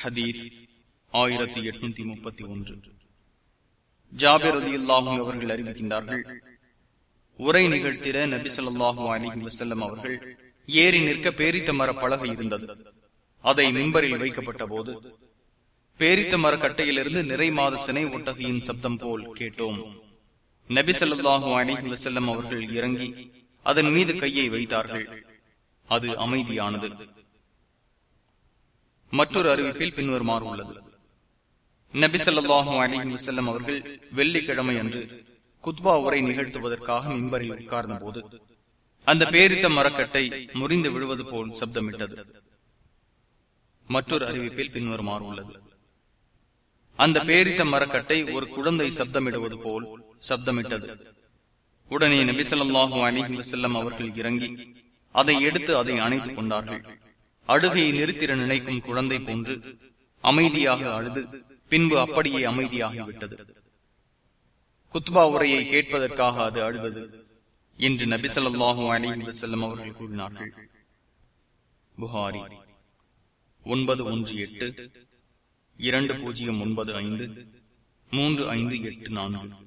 ஹதீஸ் ஆயிரத்தி எட்நூத்தி முப்பத்தி ஒன்று. ஜாபிர் அலி அல்லாஹும் அவர்கள் அறிவிக்கின்றார்கள் உரை நிகழ்த்திட நபி சொல்லாஹு அலிஹி வசல்லம் அவர்கள் ஏறி நிற்க பேரித்த மர பலகை இருந்தது. அதை மிம்பரில் வைக்கப்பட்ட போது பேரித்த மர கட்டையிலிருந்து நிறை மாத சினை ஒட்டகையின் சப்தம் போல் கேட்டோம். நபி சொல்லாஹு அலிஹி வசல்லம் அவர்கள் இறங்கி அதன் மீது கையை வைத்தார்கள். அது அமைதியானது. மற்றொரு அறிவிப்பில் பின்வருமாறு உள்ளது நபி சொல்லாஹு அலிஹி வசல்லம் அவர்கள் வெள்ளிக்கிழமை அன்று குத்பா உரை நிகழ்த்துவதற்காக மிம்பரில் உட்கார்ந்த போது அந்த பேரித்த மரக்கட்டை முறிந்து விழுவது போல் சப்தமிட்டது. மற்றொரு அறிவிப்பில் பின்வருமாறு உள்ளது அந்த பேரித்த மரக்கட்டை ஒரு குழந்தை சப்தமிடுவது போல் சப்தமிட்டது. உடனே நபிசல்லாஹு அலிஹி வசல்லம் அவர்கள் இறங்கி அதை எடுத்து அதை அணைத்துக் கொண்டார்கள். அழுகையை நிறுத்திட நினைக்கும் குழந்தை போன்று அமைதியாக அழுது பின்பு அப்படியே அமைதியாகிவிட்டது. குத்பா உரையை கேட்பதற்காக அது அழுவது என்று நபிசல்லாஹு அலி வசல்லம் அவர்கள் கூறினார்கள். புகாரி ஒன்பது ஒன்று எட்டு இரண்டு பூஜ்ஜியம் ஒன்பது ஐந்து மூன்று ஐந்து எட்டு நான்கு.